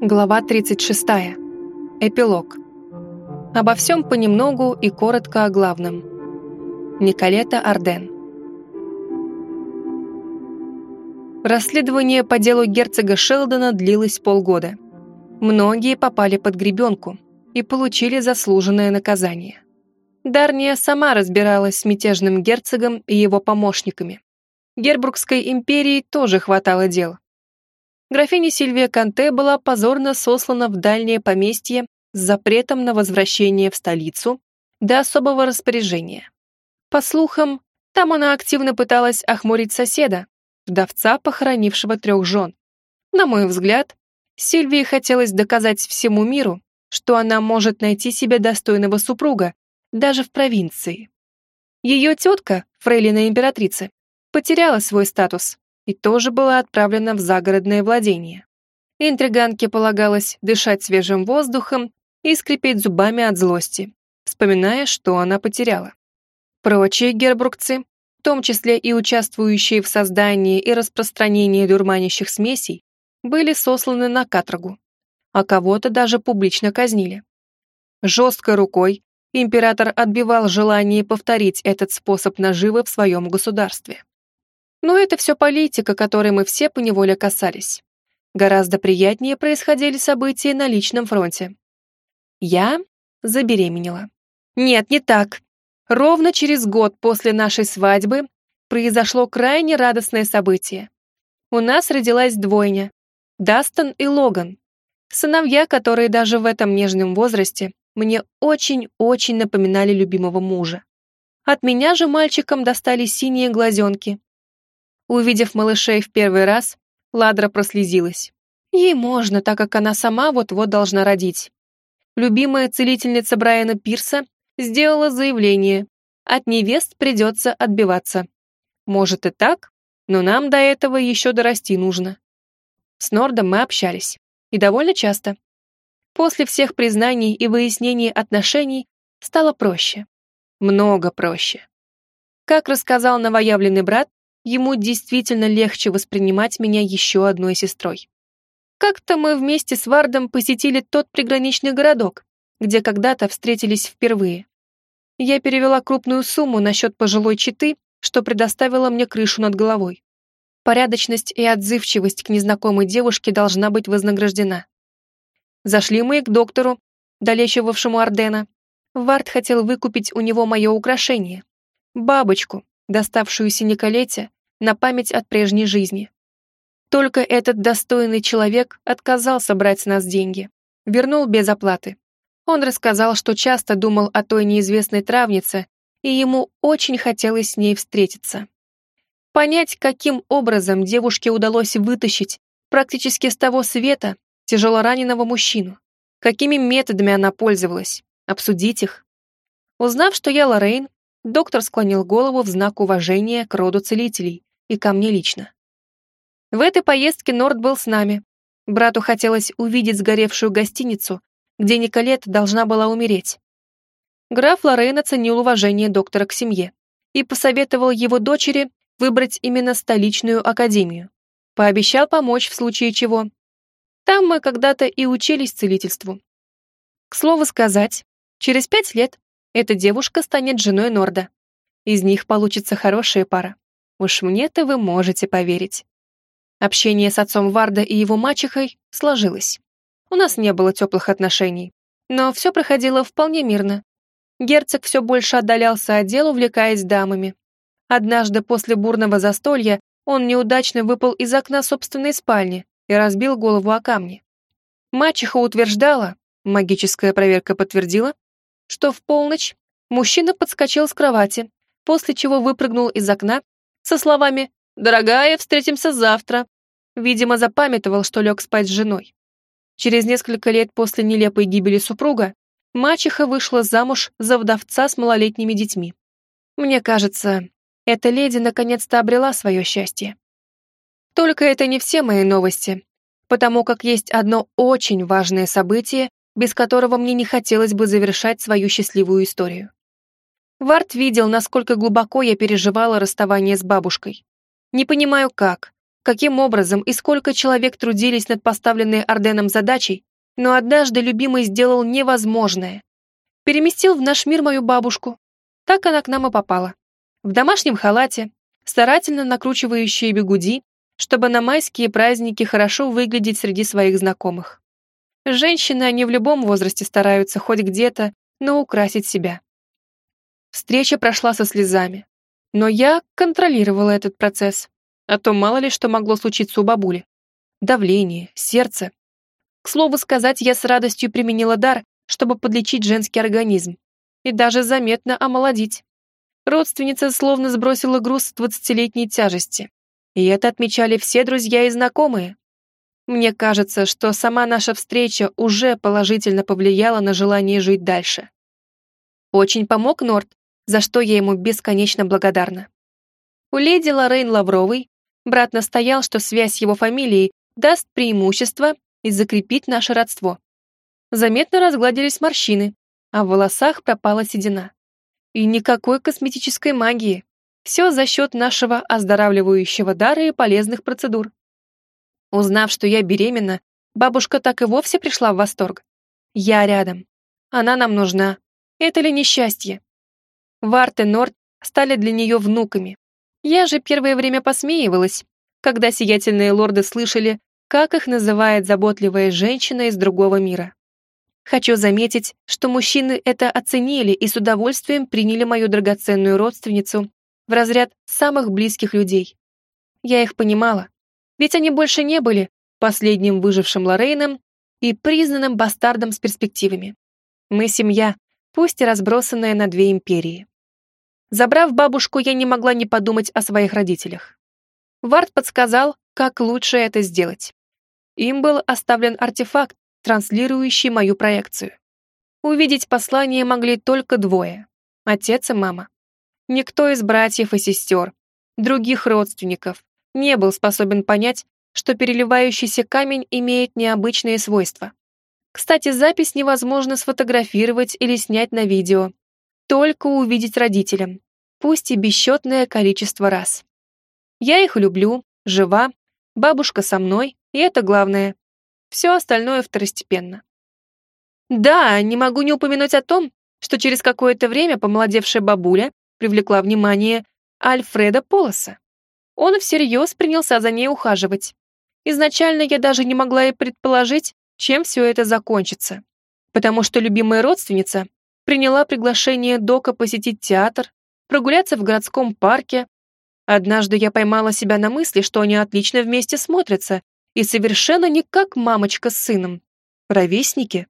Глава 36. Эпилог. Обо всем понемногу и коротко о главном. Николета Арден. Расследование по делу герцога Шелдона длилось полгода. Многие попали под гребенку и получили заслуженное наказание. Дарния сама разбиралась с мятежным герцогом и его помощниками. Гербургской империи тоже хватало дел графиня Сильвия Канте была позорно сослана в дальнее поместье с запретом на возвращение в столицу до особого распоряжения. По слухам, там она активно пыталась охмурить соседа, вдовца, похоронившего трех жен. На мой взгляд, Сильвии хотелось доказать всему миру, что она может найти себе достойного супруга, даже в провинции. Ее тетка, фрейлина императрицы, потеряла свой статус и тоже была отправлена в загородное владение. Интриганке полагалось дышать свежим воздухом и скрипеть зубами от злости, вспоминая, что она потеряла. Прочие гербургцы, в том числе и участвующие в создании и распространении дурманящих смесей, были сосланы на каторгу, а кого-то даже публично казнили. Жесткой рукой император отбивал желание повторить этот способ наживы в своем государстве. Но это все политика, которой мы все поневоле касались. Гораздо приятнее происходили события на личном фронте. Я забеременела. Нет, не так. Ровно через год после нашей свадьбы произошло крайне радостное событие. У нас родилась двойня — Дастон и Логан. Сыновья, которые даже в этом нежном возрасте мне очень-очень напоминали любимого мужа. От меня же мальчикам достались синие глазенки, Увидев малышей в первый раз, Ладра прослезилась. Ей можно, так как она сама вот-вот должна родить. Любимая целительница Брайана Пирса сделала заявление. От невест придется отбиваться. Может и так, но нам до этого еще дорасти нужно. С Нордом мы общались. И довольно часто. После всех признаний и выяснений отношений стало проще. Много проще. Как рассказал новоявленный брат, ему действительно легче воспринимать меня еще одной сестрой. Как-то мы вместе с Вардом посетили тот приграничный городок, где когда-то встретились впервые. Я перевела крупную сумму на счет пожилой четы, что предоставило мне крышу над головой. Порядочность и отзывчивость к незнакомой девушке должна быть вознаграждена. Зашли мы к доктору, долечивавшему Ардена. Вард хотел выкупить у него мое украшение — бабочку, доставшуюся Николете на память от прежней жизни. Только этот достойный человек отказался брать с нас деньги, вернул без оплаты. Он рассказал, что часто думал о той неизвестной травнице, и ему очень хотелось с ней встретиться. Понять, каким образом девушке удалось вытащить практически с того света тяжелораненого мужчину, какими методами она пользовалась, обсудить их. Узнав, что я Лоррейн, доктор склонил голову в знак уважения к роду целителей и ко мне лично. В этой поездке Норд был с нами. Брату хотелось увидеть сгоревшую гостиницу, где Николет должна была умереть. Граф Лорейн оценил уважение доктора к семье и посоветовал его дочери выбрать именно столичную академию. Пообещал помочь в случае чего. Там мы когда-то и учились целительству. К слову сказать, через пять лет эта девушка станет женой Норда. Из них получится хорошая пара. Уж мне-то вы можете поверить. Общение с отцом Варда и его мачехой сложилось. У нас не было теплых отношений, но все проходило вполне мирно. Герцог все больше отдалялся от дел, увлекаясь дамами. Однажды после бурного застолья он неудачно выпал из окна собственной спальни и разбил голову о камни. Мачеха утверждала, магическая проверка подтвердила, что в полночь мужчина подскочил с кровати, после чего выпрыгнул из окна со словами «Дорогая, встретимся завтра». Видимо, запамятовал, что лег спать с женой. Через несколько лет после нелепой гибели супруга мачеха вышла замуж за вдовца с малолетними детьми. Мне кажется, эта леди наконец-то обрела свое счастье. Только это не все мои новости, потому как есть одно очень важное событие, без которого мне не хотелось бы завершать свою счастливую историю. Варт видел, насколько глубоко я переживала расставание с бабушкой. Не понимаю как, каким образом и сколько человек трудились над поставленной Орденом задачей, но однажды любимый сделал невозможное. Переместил в наш мир мою бабушку. Так она к нам и попала. В домашнем халате, старательно накручивающие бегуди, чтобы на майские праздники хорошо выглядеть среди своих знакомых. Женщины, они в любом возрасте стараются хоть где-то, но украсить себя. Встреча прошла со слезами. Но я контролировала этот процесс, а то мало ли что могло случиться у бабули. Давление, сердце. К слову сказать, я с радостью применила дар, чтобы подлечить женский организм и даже заметно омолодить. Родственница словно сбросила груз двадцатилетней тяжести, и это отмечали все друзья и знакомые. Мне кажется, что сама наша встреча уже положительно повлияла на желание жить дальше. Очень помог Норт, за что я ему бесконечно благодарна. У леди Лоррейн Лавровой брат настоял, что связь его фамилией даст преимущество и закрепит наше родство. Заметно разгладились морщины, а в волосах пропала седина. И никакой косметической магии. Все за счет нашего оздоравливающего дара и полезных процедур. Узнав, что я беременна, бабушка так и вовсе пришла в восторг. Я рядом. Она нам нужна. Это ли несчастье? Варт и Норт стали для нее внуками. Я же первое время посмеивалась, когда сиятельные лорды слышали, как их называет заботливая женщина из другого мира. Хочу заметить, что мужчины это оценили и с удовольствием приняли мою драгоценную родственницу в разряд самых близких людей. Я их понимала, ведь они больше не были последним выжившим Лорейном и признанным бастардом с перспективами. Мы семья, пусть и разбросанная на две империи. Забрав бабушку, я не могла не подумать о своих родителях. Вард подсказал, как лучше это сделать. Им был оставлен артефакт, транслирующий мою проекцию. Увидеть послание могли только двое — отец и мама. Никто из братьев и сестер, других родственников, не был способен понять, что переливающийся камень имеет необычные свойства. Кстати, запись невозможно сфотографировать или снять на видео, только увидеть родителям, пусть и бесчетное количество раз. Я их люблю, жива, бабушка со мной, и это главное. Все остальное второстепенно. Да, не могу не упомянуть о том, что через какое-то время помолодевшая бабуля привлекла внимание Альфреда Полоса. Он всерьез принялся за ней ухаживать. Изначально я даже не могла и предположить, чем все это закончится, потому что любимая родственница приняла приглашение Дока посетить театр, прогуляться в городском парке. Однажды я поймала себя на мысли, что они отлично вместе смотрятся, и совершенно не как мамочка с сыном. Ровесники.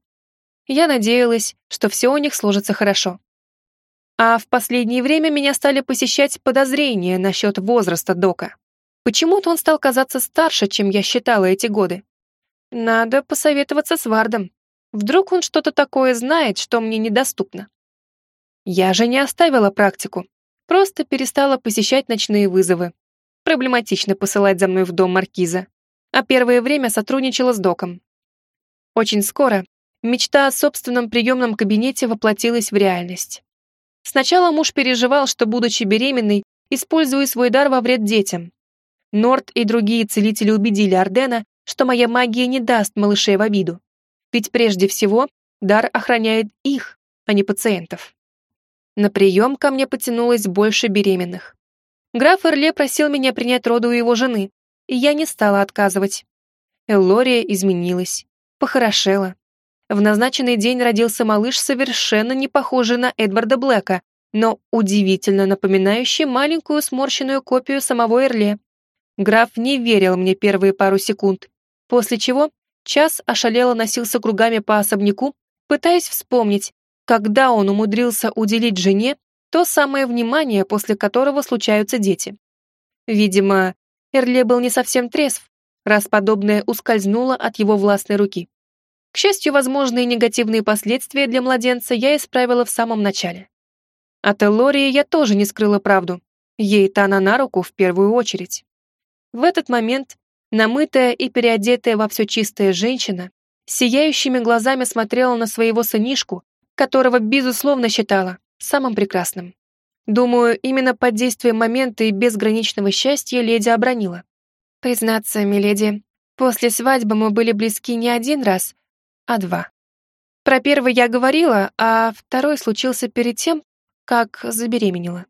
Я надеялась, что все у них сложится хорошо. А в последнее время меня стали посещать подозрения насчет возраста Дока. Почему-то он стал казаться старше, чем я считала эти годы. Надо посоветоваться с Вардом. Вдруг он что-то такое знает, что мне недоступно. Я же не оставила практику, просто перестала посещать ночные вызовы. Проблематично посылать за мной в дом маркиза, а первое время сотрудничала с доком. Очень скоро мечта о собственном приемном кабинете воплотилась в реальность. Сначала муж переживал, что, будучи беременной, использую свой дар во вред детям. Норт и другие целители убедили Ардена, что моя магия не даст малышей в обиду. Ведь прежде всего дар охраняет их, а не пациентов. На прием ко мне потянулось больше беременных. Граф Эрле просил меня принять роды у его жены, и я не стала отказывать. Эллория изменилась, похорошела. В назначенный день родился малыш, совершенно не похожий на Эдварда Блэка, но удивительно напоминающий маленькую сморщенную копию самого Эрле. Граф не верил мне первые пару секунд, после чего час ошалело носился кругами по особняку, пытаясь вспомнить, когда он умудрился уделить жене то самое внимание, после которого случаются дети. Видимо, Эрле был не совсем трезв, раз подобное ускользнуло от его властной руки. К счастью, возможные негативные последствия для младенца я исправила в самом начале. От Элории я тоже не скрыла правду. Ей-то она на руку в первую очередь. В этот момент Намытая и переодетая во все чистая женщина, сияющими глазами смотрела на своего сынишку, которого, безусловно, считала самым прекрасным. Думаю, именно под действием момента и безграничного счастья леди обронила. Признаться, миледи, после свадьбы мы были близки не один раз, а два. Про первый я говорила, а второй случился перед тем, как забеременела.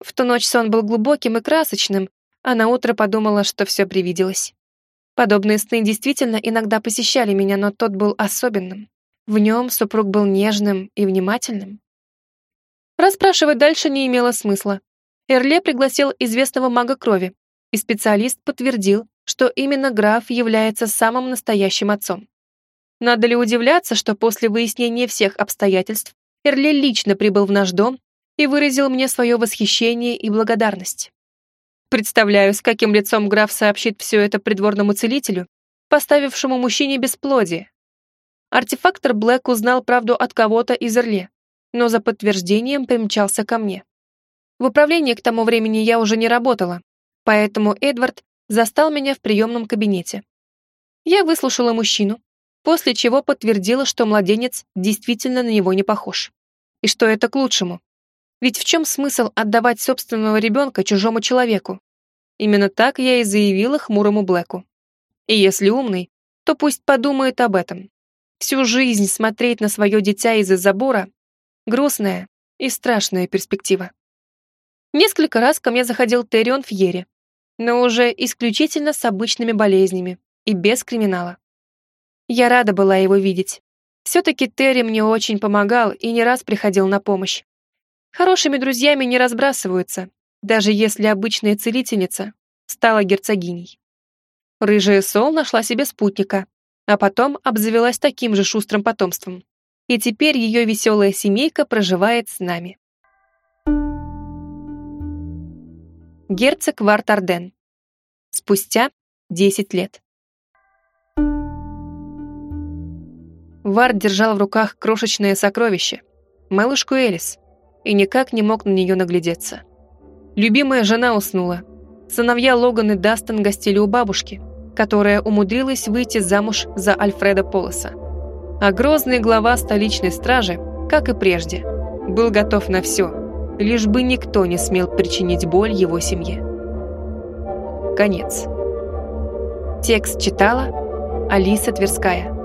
В ту ночь сон был глубоким и красочным, а на утро подумала, что все привиделось. Подобные сны действительно иногда посещали меня, но тот был особенным. В нем супруг был нежным и внимательным. Расспрашивать дальше не имело смысла. Эрле пригласил известного мага крови, и специалист подтвердил, что именно граф является самым настоящим отцом. Надо ли удивляться, что после выяснения всех обстоятельств Эрле лично прибыл в наш дом и выразил мне свое восхищение и благодарность. Представляю, с каким лицом граф сообщит все это придворному целителю, поставившему мужчине бесплодие. Артефактор Блэк узнал правду от кого-то из Эрле, но за подтверждением примчался ко мне. В управлении к тому времени я уже не работала, поэтому Эдвард застал меня в приемном кабинете. Я выслушала мужчину, после чего подтвердила, что младенец действительно на него не похож. И что это к лучшему. Ведь в чем смысл отдавать собственного ребенка чужому человеку? Именно так я и заявила хмурому Блэку. И если умный, то пусть подумает об этом. Всю жизнь смотреть на свое дитя из-за забора — грустная и страшная перспектива. Несколько раз ко мне заходил Террион Фьери, но уже исключительно с обычными болезнями и без криминала. Я рада была его видеть. Все-таки Терри мне очень помогал и не раз приходил на помощь. Хорошими друзьями не разбрасываются, даже если обычная целительница стала герцогиней. Рыжая Сол нашла себе спутника, а потом обзавелась таким же шустрым потомством. И теперь ее веселая семейка проживает с нами. Герцог Вартарден. Спустя 10 лет. Вард держал в руках крошечное сокровище, малышку Элис, и никак не мог на нее наглядеться. Любимая жена уснула. Сыновья Логан и Дастон гостили у бабушки, которая умудрилась выйти замуж за Альфреда Полоса. А грозный глава столичной стражи, как и прежде, был готов на все, лишь бы никто не смел причинить боль его семье. Конец. Текст читала Алиса Тверская.